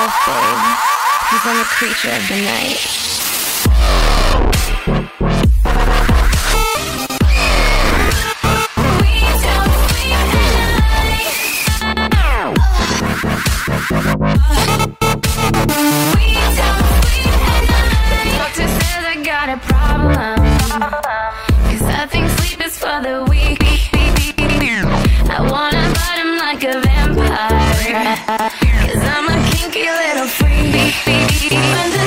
babe. Cause I'm a creature of the night. Doctor even